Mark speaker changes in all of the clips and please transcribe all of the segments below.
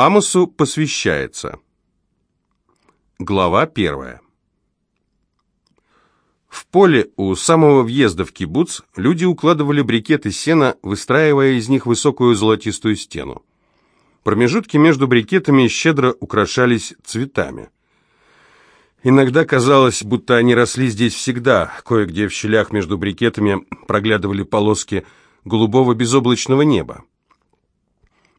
Speaker 1: Амосу посвящается. Глава первая. В поле у самого въезда в кибуц люди укладывали брикеты сена, выстраивая из них высокую золотистую стену. Промежутки между брикетами щедро украшались цветами. Иногда казалось, будто они росли здесь всегда. Кое-где в щелях между брикетами проглядывали полоски голубого безоблачного неба.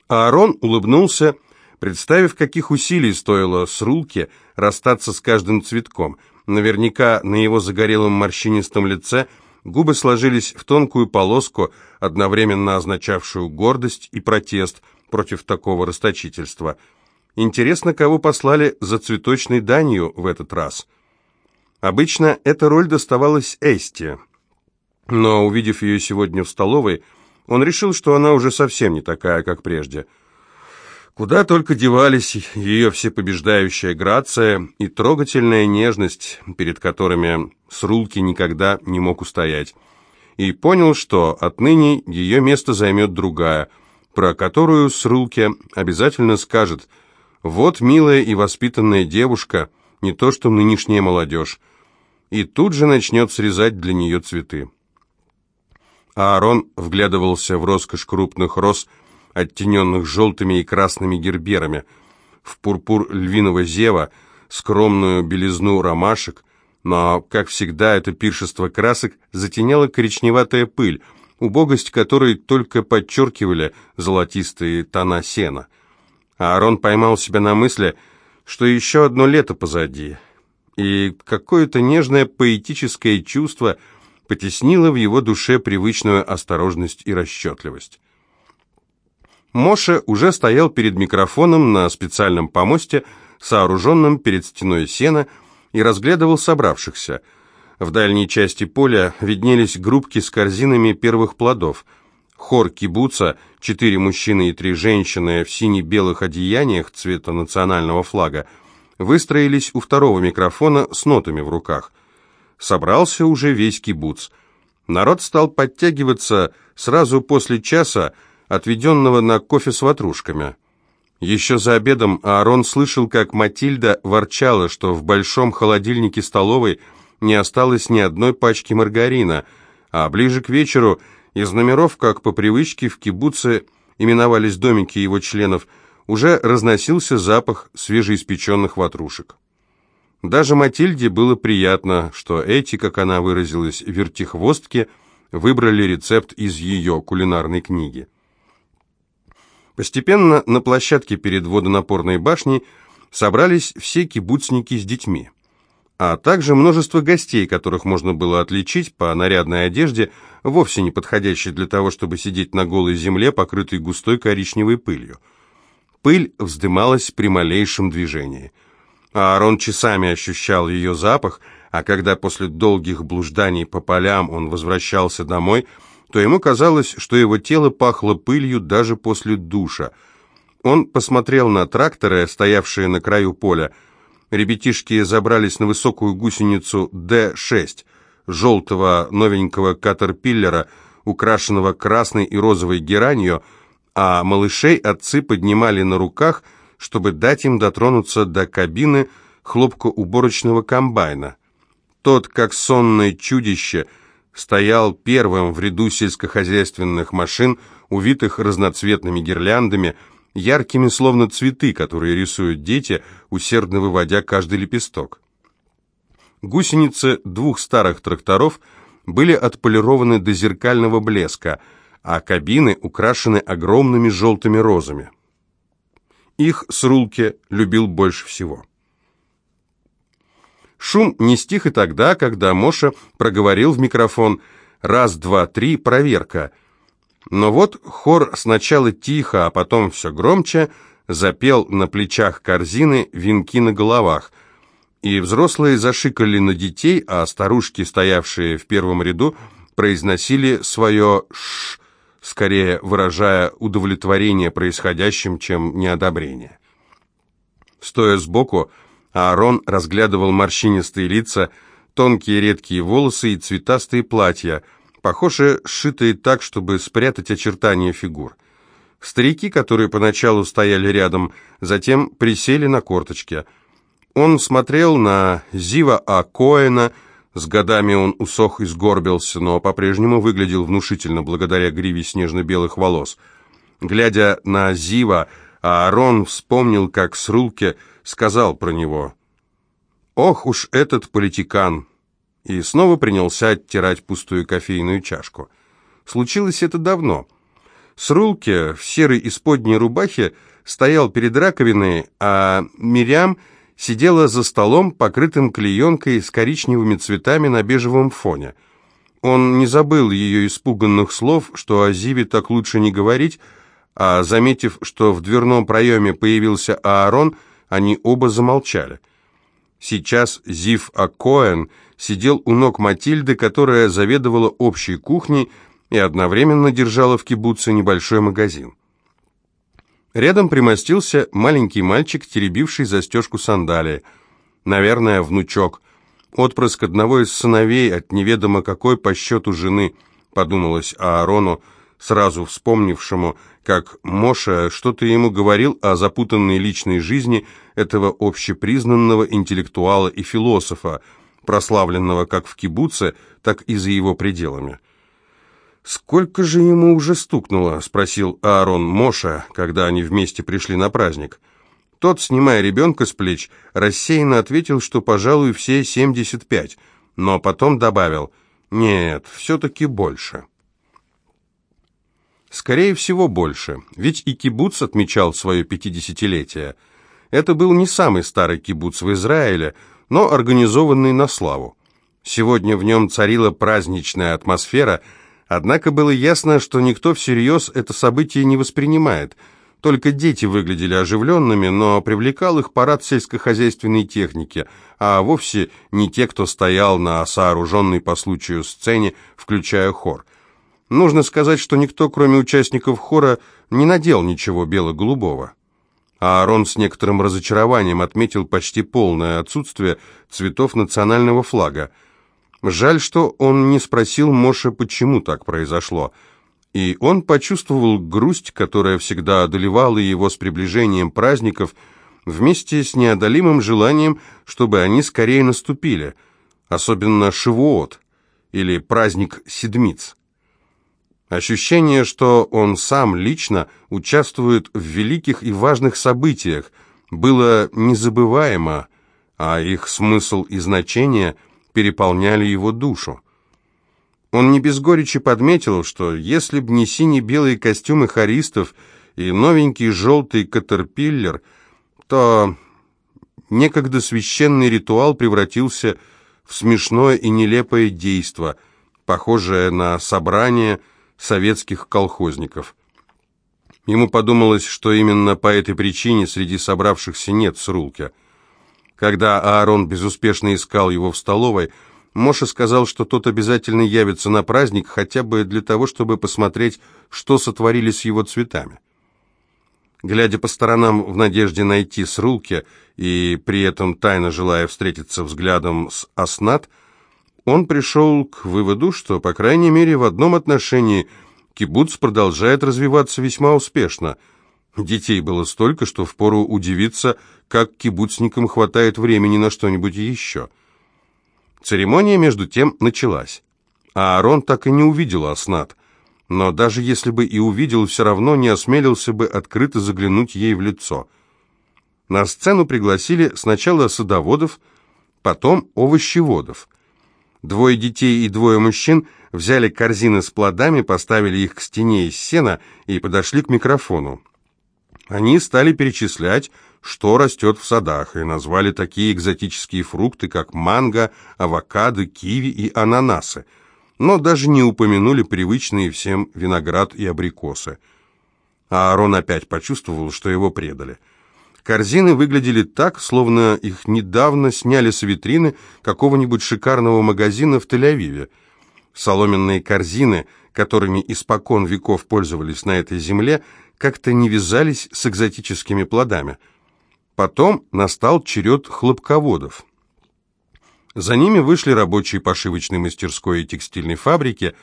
Speaker 1: Аарон улыбнулся, представив, каких усилий стоило с рулки расстаться с каждым цветком. Наверняка на его загорелом морщинистом лице губы сложились в тонкую полоску, одновременно означавшую гордость и протест против такого расточительства. Интересно, кого послали за цветочной данью в этот раз. Обычно эта роль доставалась Эсте, но, увидев ее сегодня в столовой, он решил, что она уже совсем не такая, как прежде. Куда только девались ее всепобеждающая грация и трогательная нежность, перед которыми Срулки никогда не мог устоять. И понял, что отныне ее место займет другая, про которую Срулке обязательно скажет «Вот милая и воспитанная девушка, не то что нынешняя молодежь», и тут же начнет срезать для нее цветы. Аарон вглядывался в роскошь крупных роз, оттененных желтыми и красными герберами, в пурпур львиного зева, скромную белизну ромашек, но, как всегда, это пиршество красок затеняло коричневатая пыль, убогость которой только подчеркивали золотистые тона сена. Аарон поймал себя на мысли, что еще одно лето позади, и какое-то нежное поэтическое чувство – потеснила в его душе привычную осторожность и расчетливость. Моше уже стоял перед микрофоном на специальном помосте, сооруженном перед стеной сена, и разглядывал собравшихся. В дальней части поля виднелись группки с корзинами первых плодов. Хор кибуца, четыре мужчины и три женщины в сине-белых одеяниях цвета национального флага, выстроились у второго микрофона с нотами в руках собрался уже весь кибуц. Народ стал подтягиваться сразу после часа, отведенного на кофе с ватрушками. Еще за обедом Аарон слышал, как Матильда ворчала, что в большом холодильнике столовой не осталось ни одной пачки маргарина, а ближе к вечеру из номеров, как по привычке, в кибуце именовались домики его членов, уже разносился запах свежеиспеченных ватрушек. Даже Матильде было приятно, что эти, как она выразилась, вертихвостки, выбрали рецепт из ее кулинарной книги. Постепенно на площадке перед водонапорной башней собрались все кибуцники с детьми, а также множество гостей, которых можно было отличить по нарядной одежде, вовсе не подходящей для того, чтобы сидеть на голой земле, покрытой густой коричневой пылью. Пыль вздымалась при малейшем движении – Аарон часами ощущал ее запах, а когда после долгих блужданий по полям он возвращался домой, то ему казалось, что его тело пахло пылью даже после душа. Он посмотрел на тракторы, стоявшие на краю поля. Ребятишки забрались на высокую гусеницу Д-6, желтого новенького катерпиллера, украшенного красной и розовой геранью, а малышей отцы поднимали на руках – чтобы дать им дотронуться до кабины хлопкоуборочного комбайна. Тот, как сонное чудище, стоял первым в ряду сельскохозяйственных машин, увитых разноцветными гирляндами, яркими словно цветы, которые рисуют дети, усердно выводя каждый лепесток. Гусеницы двух старых тракторов были отполированы до зеркального блеска, а кабины украшены огромными желтыми розами. Их Срулке любил больше всего. Шум не стих и тогда, когда Моша проговорил в микрофон «раз, два, три, проверка». Но вот хор сначала тихо, а потом все громче запел на плечах корзины венки на головах, и взрослые зашикали на детей, а старушки, стоявшие в первом ряду, произносили свое «ш», скорее выражая удовлетворение происходящим, чем неодобрение. Стоя сбоку, Аарон разглядывал морщинистые лица, тонкие редкие волосы и цветастые платья, похоже, сшитые так, чтобы спрятать очертания фигур. Старики, которые поначалу стояли рядом, затем присели на корточки. Он смотрел на Зива А. Коэна, с годами он усох и сгорбился, но по-прежнему выглядел внушительно благодаря гриве снежно-белых волос. Глядя на Зива, Аарон вспомнил, как Срулке сказал про него «Ох уж этот политикан!» и снова принялся оттирать пустую кофейную чашку. Случилось это давно. Срулке в серой исподней рубахе стоял перед раковиной, а Мирям сидела за столом, покрытым клеенкой с коричневыми цветами на бежевом фоне. Он не забыл ее испуганных слов, что о Зиве так лучше не говорить, а, заметив, что в дверном проеме появился Аарон, они оба замолчали. Сейчас Зив Акоэн сидел у ног Матильды, которая заведовала общей кухней и одновременно держала в кибуце небольшой магазин. Рядом примостился маленький мальчик, теребивший застежку сандалии. Наверное, внучок. Отпрыск одного из сыновей от неведомо какой по счету жены, подумалось Аарону, сразу вспомнившему, как Моша что-то ему говорил о запутанной личной жизни этого общепризнанного интеллектуала и философа, прославленного как в кибуце, так и за его пределами. «Сколько же ему уже стукнуло?» — спросил Аарон Моша, когда они вместе пришли на праздник. Тот, снимая ребенка с плеч, рассеянно ответил, что, пожалуй, все 75, но потом добавил «Нет, все-таки больше». Скорее всего, больше, ведь и кибуц отмечал свое пятидесятилетие. Это был не самый старый кибуц в Израиле, но организованный на славу. Сегодня в нем царила праздничная атмосфера – Однако было ясно, что никто всерьез это событие не воспринимает. Только дети выглядели оживленными, но привлекал их парад сельскохозяйственной техники, а вовсе не те, кто стоял на сооруженной по случаю сцене, включая хор. Нужно сказать, что никто, кроме участников хора, не надел ничего бело-голубого. А Аарон с некоторым разочарованием отметил почти полное отсутствие цветов национального флага – Жаль, что он не спросил Моше, почему так произошло. И он почувствовал грусть, которая всегда одолевала его с приближением праздников, вместе с неодолимым желанием, чтобы они скорее наступили, особенно Шивуот или праздник Седмиц. Ощущение, что он сам лично участвует в великих и важных событиях, было незабываемо, а их смысл и значение – переполняли его душу. Он не без горечи подметил, что если б не сине-белые костюмы хористов и новенький желтый катерпиллер, то некогда священный ритуал превратился в смешное и нелепое действо, похожее на собрание советских колхозников. Ему подумалось, что именно по этой причине среди собравшихся нет Срулки – когда Аарон безуспешно искал его в столовой, Моша сказал, что тот обязательно явится на праздник, хотя бы для того, чтобы посмотреть, что сотворили с его цветами. Глядя по сторонам в надежде найти Срулки и при этом тайно желая встретиться взглядом с Аснат, он пришел к выводу, что, по крайней мере, в одном отношении кибуц продолжает развиваться весьма успешно – Детей было столько, что впору удивиться, как кибуцникам хватает времени на что-нибудь еще. Церемония, между тем, началась. А Аарон так и не увидел Аснат. Но даже если бы и увидел, все равно не осмелился бы открыто заглянуть ей в лицо. На сцену пригласили сначала садоводов, потом овощеводов. Двое детей и двое мужчин взяли корзины с плодами, поставили их к стене из сена и подошли к микрофону. Они стали перечислять, что растет в садах, и назвали такие экзотические фрукты, как манго, авокадо, киви и ананасы, но даже не упомянули привычные всем виноград и абрикосы. А Аарон опять почувствовал, что его предали. Корзины выглядели так, словно их недавно сняли с витрины какого-нибудь шикарного магазина в Тель-Авиве. Соломенные корзины, которыми испокон веков пользовались на этой земле, как-то не вязались с экзотическими плодами. Потом настал черед хлопководов. За ними вышли рабочие пошивочной мастерской и текстильной фабрики,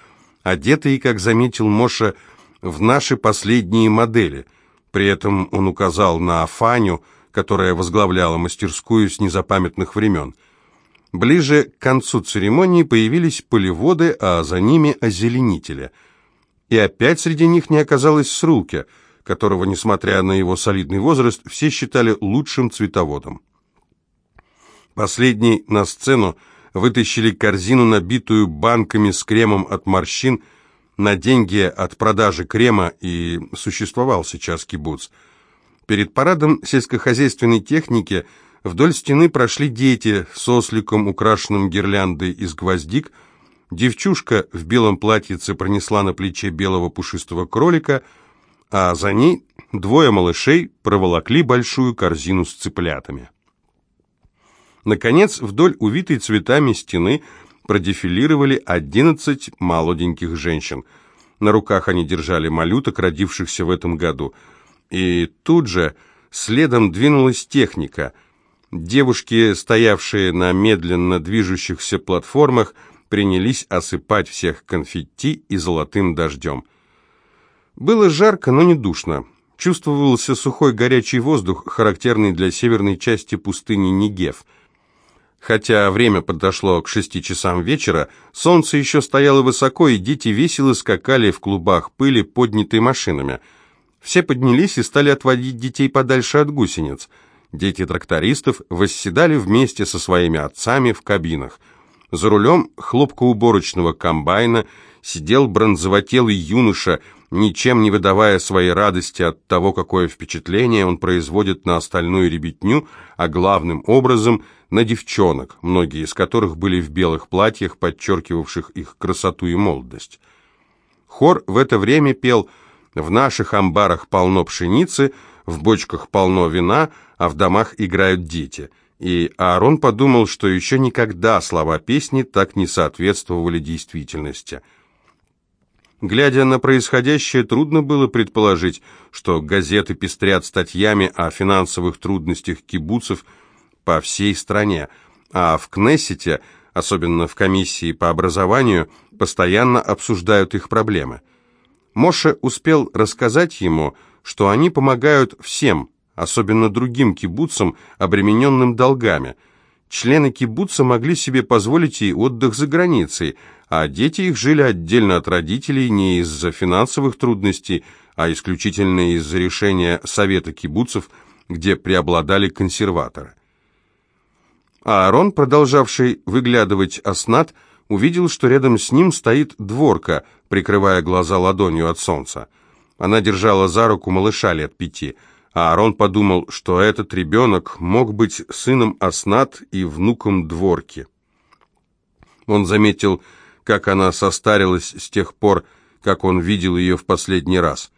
Speaker 1: одетые, как заметил Моша, в наши последние модели. При этом он указал на Фаню, которая возглавляла мастерскую с незапамятных времен. Ближе к концу церемонии появились полеводы, а за ними озеленители. И опять среди них не оказалось Срулки, которого, несмотря на его солидный возраст, все считали лучшим цветоводом. Последний на сцену вытащили корзину, набитую банками с кремом от морщин, на деньги от продажи крема и существовал сейчас кибуц. Перед парадом сельскохозяйственной техники вдоль стены прошли дети с осликом, украшенным гирляндой из гвоздик. Девчушка в белом платьице пронесла на плече белого пушистого кролика, а за ней двое малышей проволокли большую корзину с цыплятами. Наконец, вдоль увитой цветами стены продефилировали одиннадцать молоденьких женщин. На руках они держали малюток, родившихся в этом году. И тут же следом двинулась техника. Девушки, стоявшие на медленно движущихся платформах, принялись осыпать всех конфетти и золотым дождем. Было жарко, но не душно. Чувствовался сухой горячий воздух, характерный для северной части пустыни Нигев – Хотя время подошло к шести часам вечера, солнце еще стояло высоко, и дети весело скакали в клубах пыли, поднятой машинами. Все поднялись и стали отводить детей подальше от гусениц. Дети трактористов восседали вместе со своими отцами в кабинах. За рулем хлопкоуборочного комбайна сидел бронзовотелый юноша, ничем не выдавая своей радости от того, какое впечатление он производит на остальную ребятню, а главным образом – на девчонок, многие из которых были в белых платьях, подчеркивавших их красоту и молодость. Хор в это время пел «В наших амбарах полно пшеницы, в бочках полно вина, а в домах играют дети». И Аарон подумал, что еще никогда слова песни так не соответствовали действительности. Глядя на происходящее, трудно было предположить, что газеты пестрят статьями о финансовых трудностях кибуцев – по всей стране, а в Кнессете, особенно в комиссии по образованию, постоянно обсуждают их проблемы. Моше успел рассказать ему, что они помогают всем, особенно другим кибуцам, обремененным долгами. Члены кибуца могли себе позволить и отдых за границей, а дети их жили отдельно от родителей не из-за финансовых трудностей, а исключительно из-за решения Совета кибуцев, где преобладали консерваторы. Аарон, продолжавший выглядывать оснат, увидел, что рядом с ним стоит дворка, прикрывая глаза ладонью от солнца. Она держала за руку малыша лет пяти, а Аарон подумал, что этот ребенок мог быть сыном Аснат и внуком дворки. Он заметил, как она состарилась с тех пор, как он видел ее в последний раз.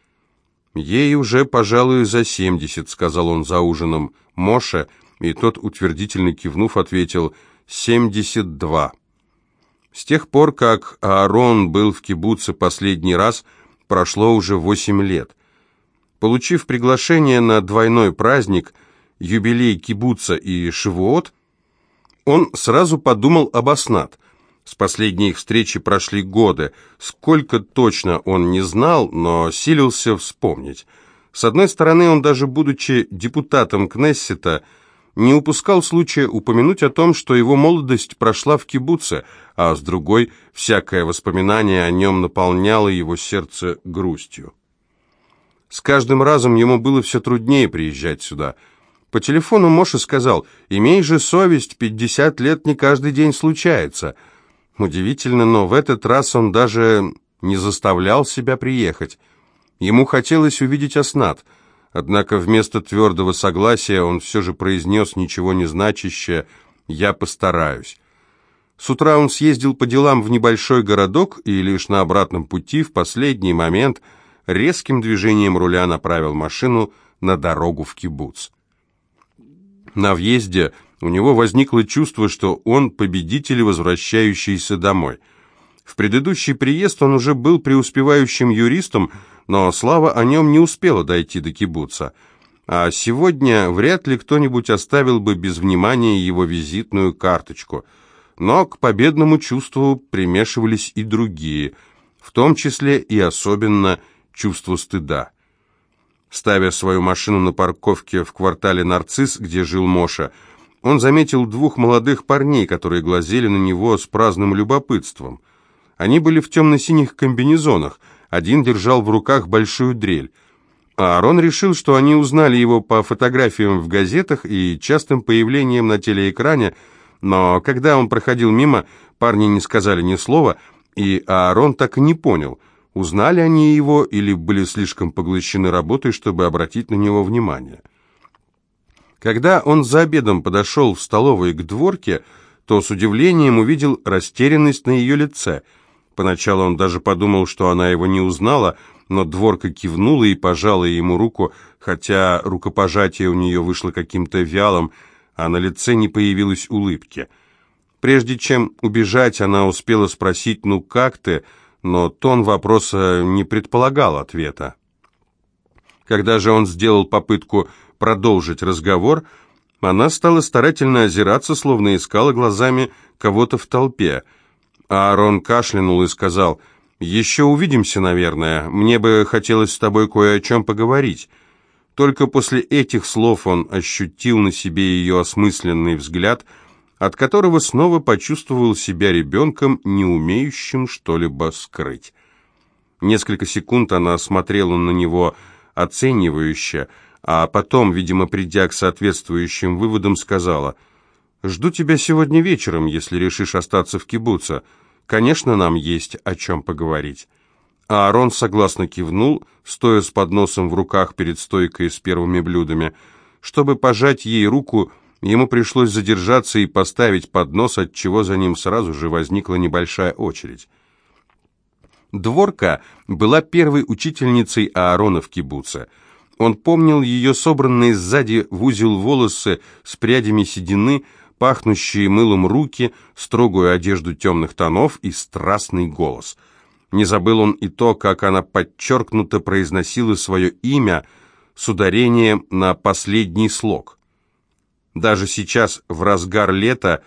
Speaker 1: «Ей уже, пожалуй, за семьдесят», — сказал он за ужином. Моше — и тот, утвердительно кивнув, ответил «семьдесят два». С тех пор, как Аарон был в кибуце последний раз, прошло уже восемь лет. Получив приглашение на двойной праздник, юбилей кибуца и Шивуот, он сразу подумал об Аснат. С последней их встречи прошли годы. Сколько точно он не знал, но силился вспомнить. С одной стороны, он даже будучи депутатом Кнессета, не упускал случая упомянуть о том, что его молодость прошла в кибуце, а с другой, всякое воспоминание о нем наполняло его сердце грустью. С каждым разом ему было все труднее приезжать сюда. По телефону Моша сказал, «Имей же совесть, пятьдесят лет не каждый день случается». Удивительно, но в этот раз он даже не заставлял себя приехать. Ему хотелось увидеть Аснат – Однако вместо твердого согласия он все же произнес ничего не значащее «я постараюсь». С утра он съездил по делам в небольшой городок и лишь на обратном пути в последний момент резким движением руля направил машину на дорогу в кибуц. На въезде у него возникло чувство, что он победитель, возвращающийся домой. В предыдущий приезд он уже был преуспевающим юристом, но слава о нем не успела дойти до кибуца. А сегодня вряд ли кто-нибудь оставил бы без внимания его визитную карточку. Но к победному чувству примешивались и другие, в том числе и особенно чувство стыда. Ставя свою машину на парковке в квартале «Нарцисс», где жил Моша, он заметил двух молодых парней, которые глазели на него с праздным любопытством. Они были в темно-синих комбинезонах, один держал в руках большую дрель. А Аарон решил, что они узнали его по фотографиям в газетах и частым появлением на телеэкране, но когда он проходил мимо, парни не сказали ни слова, и Аарон так и не понял, узнали они его или были слишком поглощены работой, чтобы обратить на него внимание. Когда он за обедом подошел в столовой к дворке, то с удивлением увидел растерянность на ее лице. Поначалу он даже подумал, что она его не узнала, но дворка кивнула и пожала ему руку, хотя рукопожатие у нее вышло каким-то вялым, а на лице не появилось улыбки. Прежде чем убежать, она успела спросить «ну как ты?», но тон вопроса не предполагал ответа. Когда же он сделал попытку продолжить разговор, она стала старательно озираться, словно искала глазами кого-то в толпе. А Аарон кашлянул и сказал, «Еще увидимся, наверное. Мне бы хотелось с тобой кое о чем поговорить». Только после этих слов он ощутил на себе ее осмысленный взгляд, от которого снова почувствовал себя ребенком, не умеющим что-либо скрыть. Несколько секунд она смотрела на него оценивающе, а потом, видимо, придя к соответствующим выводам, сказала, «Жду тебя сегодня вечером, если решишь остаться в кибуце. Конечно, нам есть о чем поговорить». А Аарон согласно кивнул, стоя с подносом в руках перед стойкой с первыми блюдами. Чтобы пожать ей руку, ему пришлось задержаться и поставить поднос, от чего за ним сразу же возникла небольшая очередь. Дворка была первой учительницей Аарона в кибуце – он помнил ее собранные сзади в узел волосы с прядями седины, пахнущие мылом руки, строгую одежду темных тонов и страстный голос. Не забыл он и то, как она подчеркнуто произносила свое имя с ударением на последний слог. Даже сейчас, в разгар лета,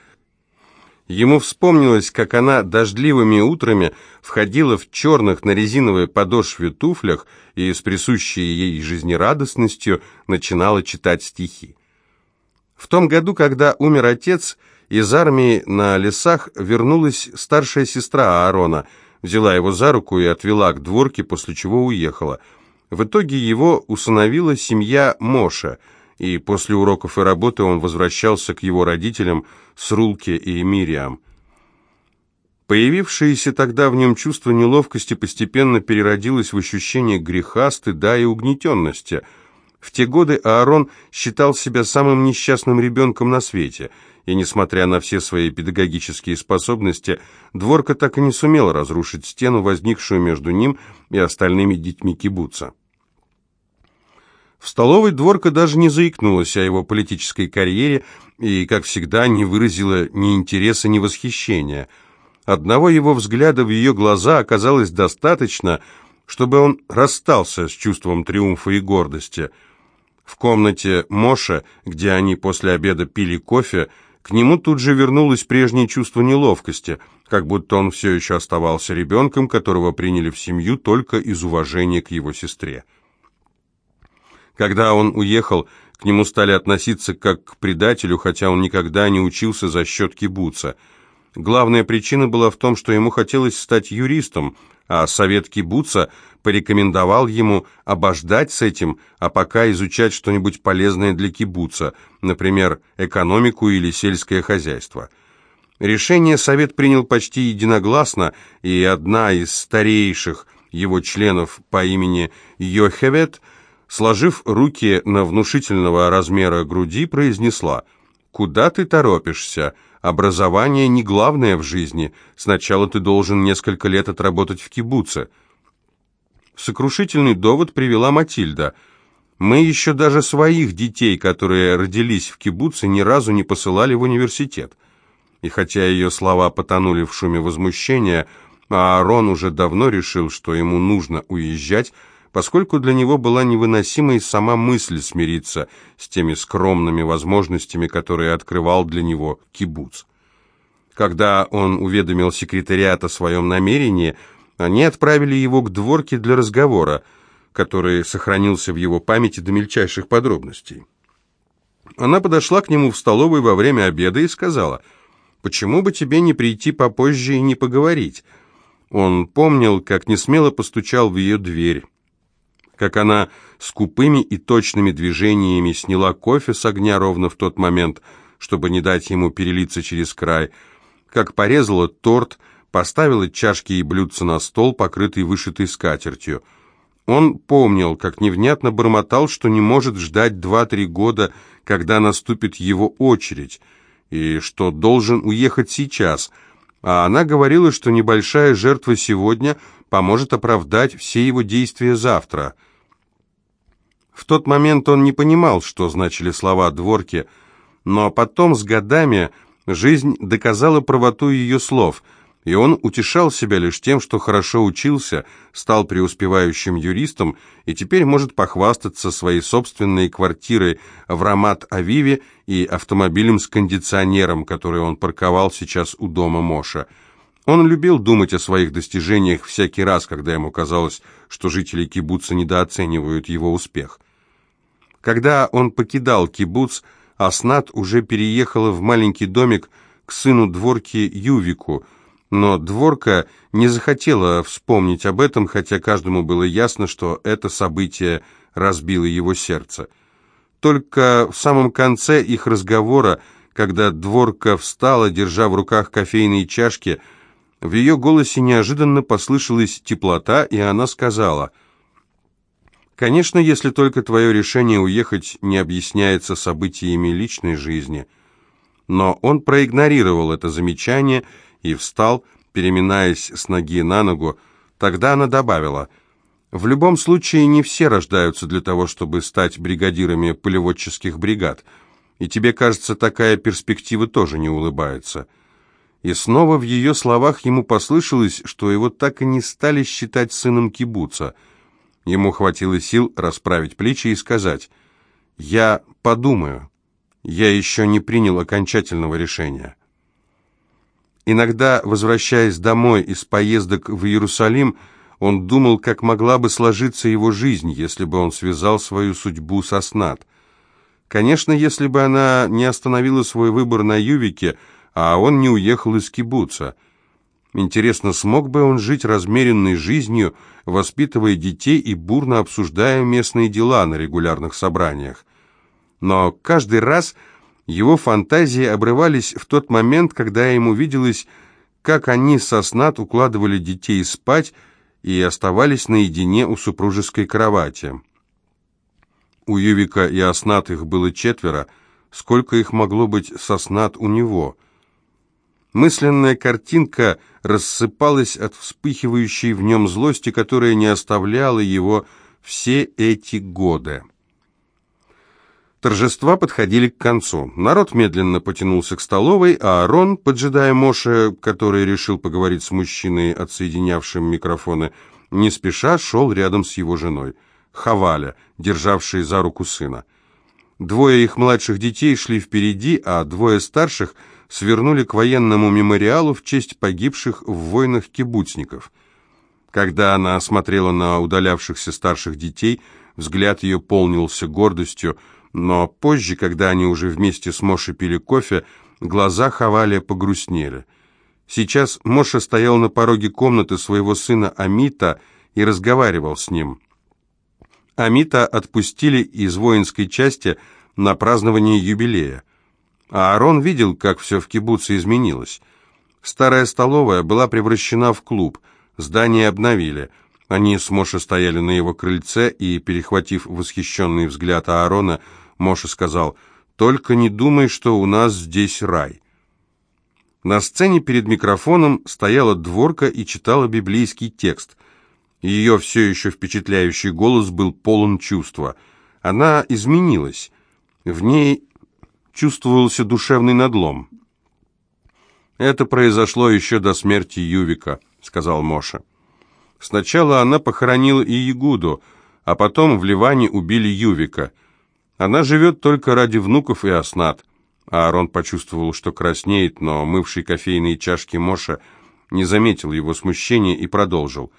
Speaker 1: Ему вспомнилось, как она дождливыми утрами входила в черных на резиновой подошве туфлях и с присущей ей жизнерадостностью начинала читать стихи. В том году, когда умер отец, из армии на лесах вернулась старшая сестра Аарона, взяла его за руку и отвела к дворке, после чего уехала. В итоге его усыновила семья Моша – и после уроков и работы он возвращался к его родителям с Рулке и Мириам. Появившееся тогда в нем чувство неловкости постепенно переродилось в ощущение греха, стыда и угнетенности. В те годы Аарон считал себя самым несчастным ребенком на свете, и, несмотря на все свои педагогические способности, Дворка так и не сумела разрушить стену, возникшую между ним и остальными детьми кибуца. В столовой Дворка даже не заикнулась о его политической карьере и, как всегда, не выразила ни интереса, ни восхищения. Одного его взгляда в ее глаза оказалось достаточно, чтобы он расстался с чувством триумфа и гордости. В комнате Моша, где они после обеда пили кофе, к нему тут же вернулось прежнее чувство неловкости, как будто он все еще оставался ребенком, которого приняли в семью только из уважения к его сестре. Когда он уехал, к нему стали относиться как к предателю, хотя он никогда не учился за счет кибуца. Главная причина была в том, что ему хотелось стать юристом, а совет кибуца порекомендовал ему обождать с этим, а пока изучать что-нибудь полезное для кибуца, например, экономику или сельское хозяйство. Решение совет принял почти единогласно, и одна из старейших его членов по имени Йохевет – сложив руки на внушительного размера груди, произнесла «Куда ты торопишься? Образование не главное в жизни. Сначала ты должен несколько лет отработать в кибуце». Сокрушительный довод привела Матильда. «Мы еще даже своих детей, которые родились в кибуце, ни разу не посылали в университет». И хотя ее слова потонули в шуме возмущения, а Аарон уже давно решил, что ему нужно уезжать, поскольку для него была невыносимой сама мысль смириться с теми скромными возможностями, которые открывал для него кибуц. Когда он уведомил секретариат о своем намерении, они отправили его к дворке для разговора. который сохранился в его памяти до мельчайших подробностей. Она подошла к нему в столовой во время обеда и сказала, «Почему бы тебе не прийти попозже и не поговорить?» Он помнил, как несмело постучал в ее дверь, как она скупыми и точными движениями сняла кофе с огня ровно в тот момент, чтобы не дать ему перелиться через край, как порезала торт, поставила чашки и блюдца на стол, покрытый вышитой скатертью. Он помнил, как невнятно бормотал, что не может ждать два-три года, когда наступит его очередь, и что должен уехать сейчас, а она говорила, что небольшая жертва сегодня поможет оправдать все его действия завтра. В тот момент он не понимал, что значили слова Дворки, но потом с годами жизнь доказала правоту ее слов – и он утешал себя лишь тем, что хорошо учился, стал преуспевающим юристом и теперь может похвастаться своей собственной квартирой в Рамат-Авиве и автомобилем с кондиционером, который он парковал сейчас у дома Моша. Он любил думать о своих достижениях всякий раз, когда ему казалось, что жители кибуца недооценивают его успех. Когда он покидал кибуц, Аснат уже переехала в маленький домик к сыну дворки Ювику – но Дворка не захотела вспомнить об этом, хотя каждому было ясно, что это событие разбило его сердце. Только в самом конце их разговора, когда Дворка встала, держа в руках кофейные чашки, в ее голосе неожиданно послышалась теплота, и она сказала, «Конечно, если только твое решение уехать не объясняется событиями личной жизни». Но он проигнорировал это замечание и встал, переминаясь с ноги на ногу. Тогда она добавила, «В любом случае не все рождаются для того, чтобы стать бригадирами полеводческих бригад, и тебе, кажется, такая перспектива тоже не улыбается». И снова в ее словах ему послышалось, что его так и не стали считать сыном кибуца. Ему хватило сил расправить плечи и сказать, «Я подумаю, я еще не принял окончательного решения». Иногда, возвращаясь домой из поездок в Иерусалим, он думал, как могла бы сложиться его жизнь, если бы он связал свою судьбу со Снат. Конечно, если бы она не остановила свой выбор на Ювике, а он не уехал из кибуца. Интересно, смог бы он жить размеренной жизнью, воспитывая детей и бурно обсуждая местные дела на регулярных собраниях? Но каждый раз его фантазии обрывались в тот момент, когда ему виделось, как они со снат укладывали детей спать и оставались наедине у супружеской кровати. У Ювика и Оснат их было четверо, сколько их могло быть со снат у него. Мысленная картинка рассыпалась от вспыхивающей в нем злости, которая не оставляла его все эти годы. Торжества подходили к концу. Народ медленно потянулся к столовой, а Арон, поджидая Моше, который решил поговорить с мужчиной, отсоединявшим микрофоны, не спеша шел рядом с его женой, Хаваля, державшей за руку сына. Двое их младших детей шли впереди, а двое старших свернули к военному мемориалу в честь погибших в войнах кибуцников. Когда она смотрела на удалявшихся старших детей, взгляд ее полнился гордостью, но позже, когда они уже вместе с Мошей пили кофе, глаза Хавалия погрустнели. Сейчас Моша стоял на пороге комнаты своего сына Амита и разговаривал с ним. Амита отпустили из воинской части на празднование юбилея. А Аарон видел, как все в кибуце изменилось. Старая столовая была превращена в клуб, здание обновили. Они с Мошей стояли на его крыльце и, перехватив восхищенный взгляд Аарона, Моша сказал, «Только не думай, что у нас здесь рай». На сцене перед микрофоном стояла дворка и читала библейский текст. Ее все еще впечатляющий голос был полон чувства. Она изменилась. В ней чувствовался душевный надлом. «Это произошло еще до смерти Ювика», — сказал Моша. «Сначала она похоронила и Ягуду, а потом в Ливане убили Ювика. Она живет только ради внуков и оснат. Аарон почувствовал, что краснеет, но мывший кофейные чашки Моша не заметил его смущения и продолжил.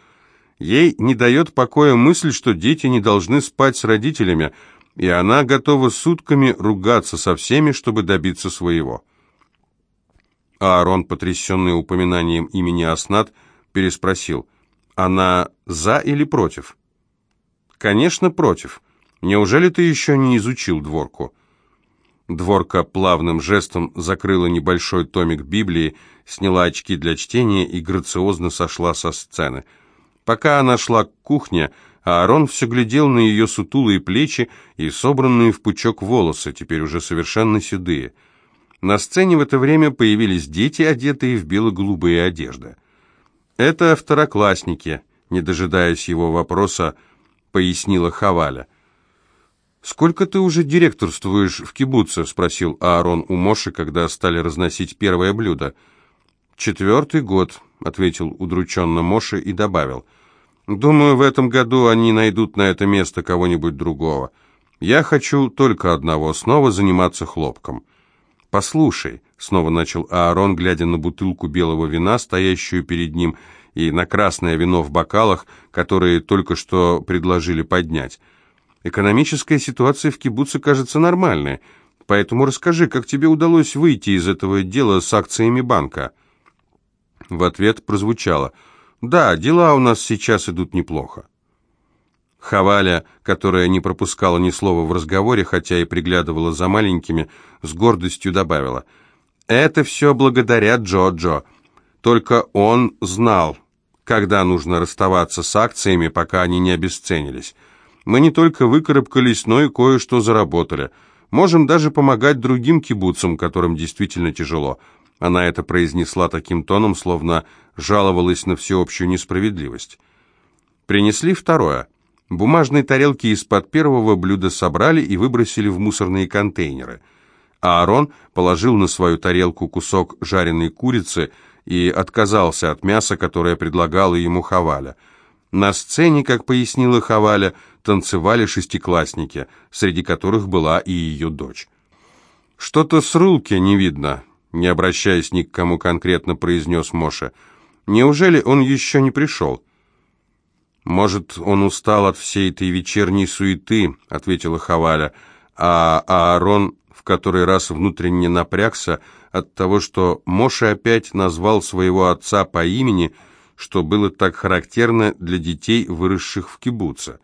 Speaker 1: Ей не дает покоя мысль, что дети не должны спать с родителями, и она готова сутками ругаться со всеми, чтобы добиться своего. Аарон, потрясенный упоминанием имени Аснат, переспросил, «Она за или против?» «Конечно, против. Неужели ты еще не изучил дворку?» Дворка плавным жестом закрыла небольшой томик Библии, сняла очки для чтения и грациозно сошла со сцены. Пока она шла к кухне, Аарон все глядел на ее сутулые плечи и собранные в пучок волосы, теперь уже совершенно седые. На сцене в это время появились дети, одетые в бело-голубые одежды. «Это второклассники», — не дожидаясь его вопроса, пояснила Хаваля. «Сколько ты уже директорствуешь в кибуце?» — спросил Аарон у Моши, когда стали разносить первое блюдо. «Четвертый год», — ответил удрученно Моше и добавил. «Думаю, в этом году они найдут на это место кого-нибудь другого. Я хочу только одного — снова заниматься хлопком». «Послушай», — снова начал Аарон, глядя на бутылку белого вина, стоящую перед ним, и на красное вино в бокалах, которые только что предложили поднять. «Экономическая ситуация в кибуце кажется нормальной, поэтому расскажи, как тебе удалось выйти из этого дела с акциями банка?» В ответ прозвучало «Да, дела у нас сейчас идут неплохо». Хаваля, которая не пропускала ни слова в разговоре, хотя и приглядывала за маленькими, с гордостью добавила. «Это все благодаря Джо-Джо. Только он знал, когда нужно расставаться с акциями, пока они не обесценились. Мы не только выкарабкались, но и кое-что заработали. Можем даже помогать другим кибуцам, которым действительно тяжело». Она это произнесла таким тоном, словно жаловалась на всеобщую несправедливость. Принесли второе. Бумажные тарелки из-под первого блюда собрали и выбросили в мусорные контейнеры. А Аарон положил на свою тарелку кусок жареной курицы и отказался от мяса, которое предлагала ему Хаваля. На сцене, как пояснила Хаваля, танцевали шестиклассники, среди которых была и ее дочь. «Что-то с Рулки не видно», не обращаясь ни к кому конкретно, произнес Моша. «Неужели он еще не пришел?» «Может, он устал от всей этой вечерней суеты», — ответила Хаваля, а Аарон в который раз внутренне напрягся от того, что Моше опять назвал своего отца по имени, что было так характерно для детей, выросших в кибуце.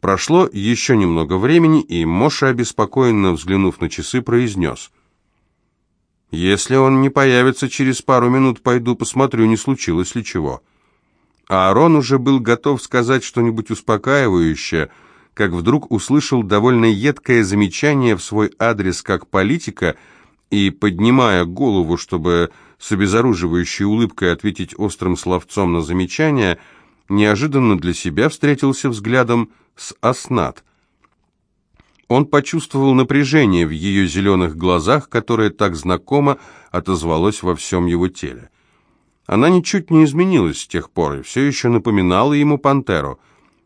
Speaker 1: Прошло еще немного времени, и Моше, обеспокоенно взглянув на часы, произнес. «Если он не появится через пару минут, пойду посмотрю, не случилось ли чего». А Аарон уже был готов сказать что-нибудь успокаивающее, как вдруг услышал довольно едкое замечание в свой адрес как политика и, поднимая голову, чтобы с обезоруживающей улыбкой ответить острым словцом на замечание, неожиданно для себя встретился взглядом с Аснат. Он почувствовал напряжение в ее зеленых глазах, которое так знакомо отозвалось во всем его теле. Она ничуть не изменилась с тех пор и все еще напоминала ему пантеру.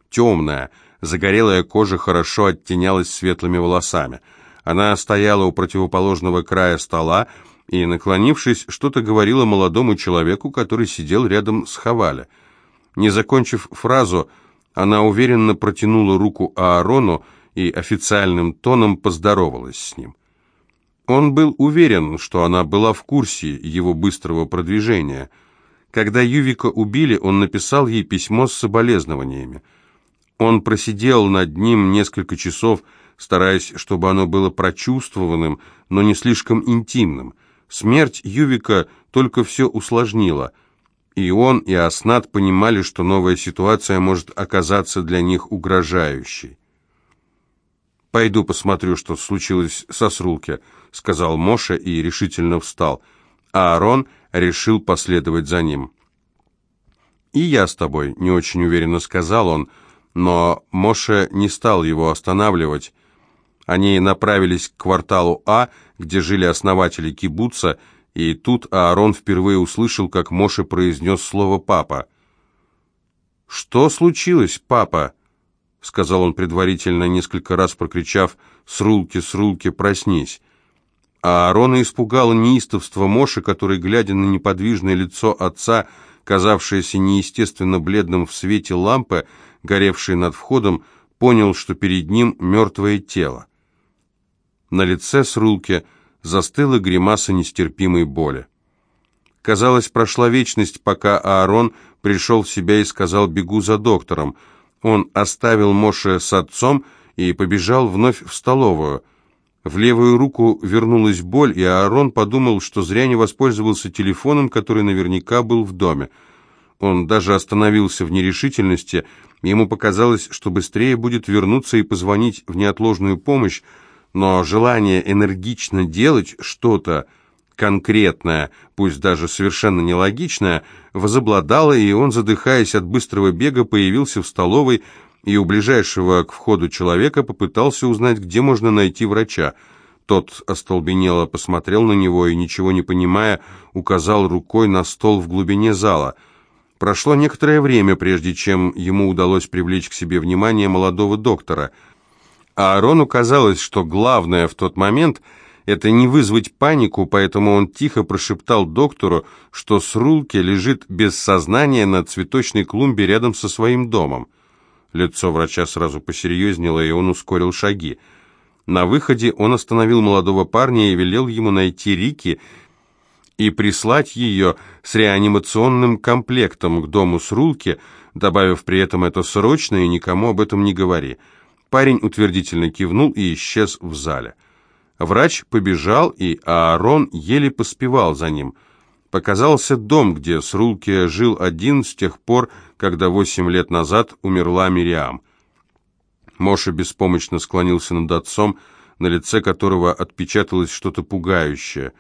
Speaker 1: Темная, загорелая кожа хорошо оттенялась светлыми волосами. Она стояла у противоположного края стола и, наклонившись, что-то говорила молодому человеку, который сидел рядом с Хаваля. Не закончив фразу, она уверенно протянула руку Аарону и официальным тоном поздоровалась с ним. Он был уверен, что она была в курсе его быстрого продвижения – когда Ювика убили, он написал ей письмо с соболезнованиями. Он просидел над ним несколько часов, стараясь, чтобы оно было прочувствованным, но не слишком интимным. Смерть Ювика только все усложнила. И он, и Аснат понимали, что новая ситуация может оказаться для них угрожающей. «Пойду посмотрю, что случилось со Срулке», — сказал Моша и решительно встал. А Аарон решил последовать за ним. «И я с тобой», — не очень уверенно сказал он, но Моше не стал его останавливать. Они направились к кварталу А, где жили основатели кибуца, и тут Аарон впервые услышал, как Моше произнес слово «папа». «Что случилось, папа?» — сказал он предварительно, несколько раз прокричав «Срулки, срулки, проснись!» А Аарона испугало неистовство Моши, который, глядя на неподвижное лицо отца, казавшееся неестественно бледным в свете лампы, горевшей над входом, понял, что перед ним мертвое тело. На лице Срулки застыла гримаса нестерпимой боли. Казалось, прошла вечность, пока Аарон пришел в себя и сказал «бегу за доктором». Он оставил Моше с отцом и побежал вновь в столовую. В левую руку вернулась боль, и Аарон подумал, что зря не воспользовался телефоном, который наверняка был в доме. Он даже остановился в нерешительности, ему показалось, что быстрее будет вернуться и позвонить в неотложную помощь, но желание энергично делать что-то конкретное, пусть даже совершенно нелогичное, возобладало, и он, задыхаясь от быстрого бега, появился в столовой и у ближайшего к входу человека попытался узнать, где можно найти врача. Тот остолбенело посмотрел на него и, ничего не понимая, указал рукой на стол в глубине зала. Прошло некоторое время, прежде чем ему удалось привлечь к себе внимание молодого доктора. А Аарону казалось, что главное в тот момент — это не вызвать панику, поэтому он тихо прошептал доктору, что Срулки лежит без сознания на цветочной клумбе рядом со своим домом. Лицо врача сразу посерьезнело, и он ускорил шаги. На выходе он остановил молодого парня и велел ему найти Рики и прислать ее с реанимационным комплектом к дому Срулки, добавив при этом это срочно и никому об этом не говори. Парень утвердительно кивнул и исчез в зале. Врач побежал, и Аарон еле поспевал за ним. Показался дом, где Срулки жил один с тех пор, когда восемь лет назад умерла Мириам. Моша беспомощно склонился над отцом, на лице которого отпечаталось что-то пугающее.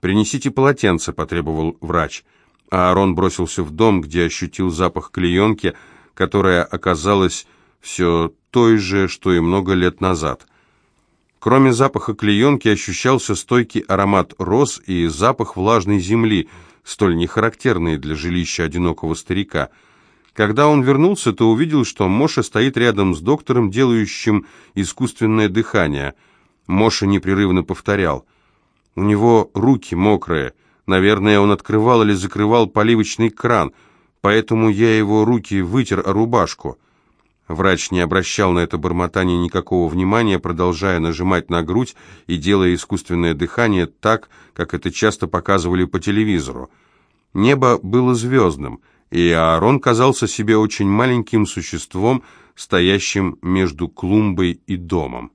Speaker 1: «Принесите полотенце», — потребовал врач. Аарон бросился в дом, где ощутил запах клеенки, которая оказалась все той же, что и много лет назад — Кроме запаха клеенки ощущался стойкий аромат роз и запах влажной земли, столь нехарактерный для жилища одинокого старика. Когда он вернулся, то увидел, что Моша стоит рядом с доктором, делающим искусственное дыхание. Моша непрерывно повторял. У него руки мокрые. Наверное, он открывал или закрывал поливочный кран, поэтому я его руки вытер о рубашку. Врач не обращал на это бормотание никакого внимания, продолжая нажимать на грудь и делая искусственное дыхание так, как это часто показывали по телевизору. Небо было звездным, и Аарон казался себе очень маленьким существом, стоящим между клумбой и домом.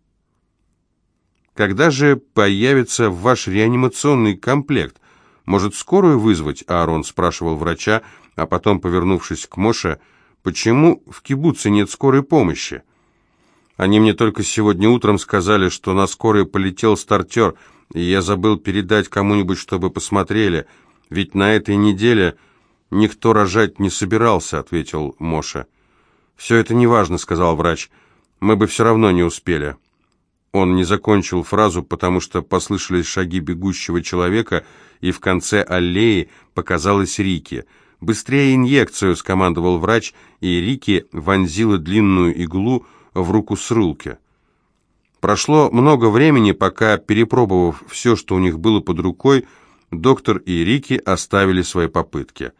Speaker 1: «Когда же появится ваш реанимационный комплект? Может, скорую вызвать?» Аарон спрашивал врача, а потом, повернувшись к Моше, — Почему в кибуце нет скорой помощи? Они мне только сегодня утром сказали, что на скорой полетел стартер, и я забыл передать кому-нибудь, чтобы посмотрели. Ведь на этой неделе никто рожать не собирался, ответил Моша. Все это неважно, сказал врач. Мы бы все равно не успели. Он не закончил фразу, потому что послышались шаги бегущего человека, и в конце аллеи показалась Рики — «Быстрее инъекцию!» — скомандовал врач, и Рики вонзила длинную иглу в руку Срулке. Прошло много времени, пока, перепробовав все, что у них было под рукой, доктор и Рики оставили свои попытки.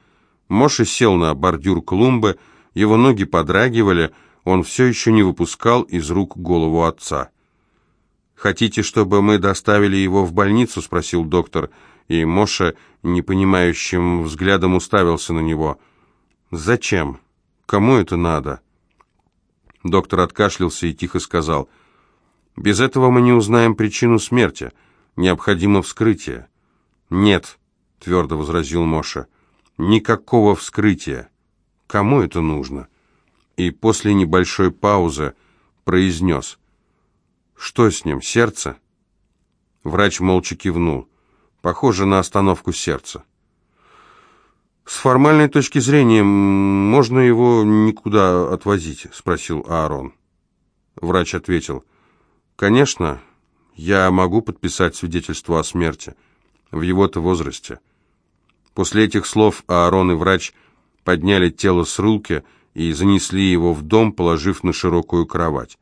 Speaker 1: Моша сел на бордюр клумбы, его ноги подрагивали, он все еще не выпускал из рук голову отца. «Хотите, чтобы мы доставили его в больницу?» — спросил доктор и Моша непонимающим взглядом уставился на него. «Зачем? Кому это надо?» Доктор откашлялся и тихо сказал, «Без этого мы не узнаем причину смерти. Необходимо вскрытие». «Нет», — твердо возразил Моша, — «никакого вскрытия. Кому это нужно?» И после небольшой паузы произнес, «Что с ним, сердце?» Врач молча кивнул. Похоже на остановку сердца. «С формальной точки зрения, можно его никуда отвозить?» — спросил Аарон. Врач ответил, «Конечно, я могу подписать свидетельство о смерти в его-то возрасте». После этих слов Аарон и врач подняли тело с рулки и занесли его в дом, положив на широкую кровать.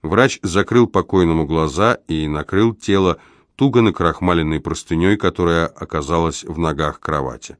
Speaker 1: Врач закрыл покойному глаза и накрыл тело туго накрахмаленной простыней, которая оказалась в ногах кровати.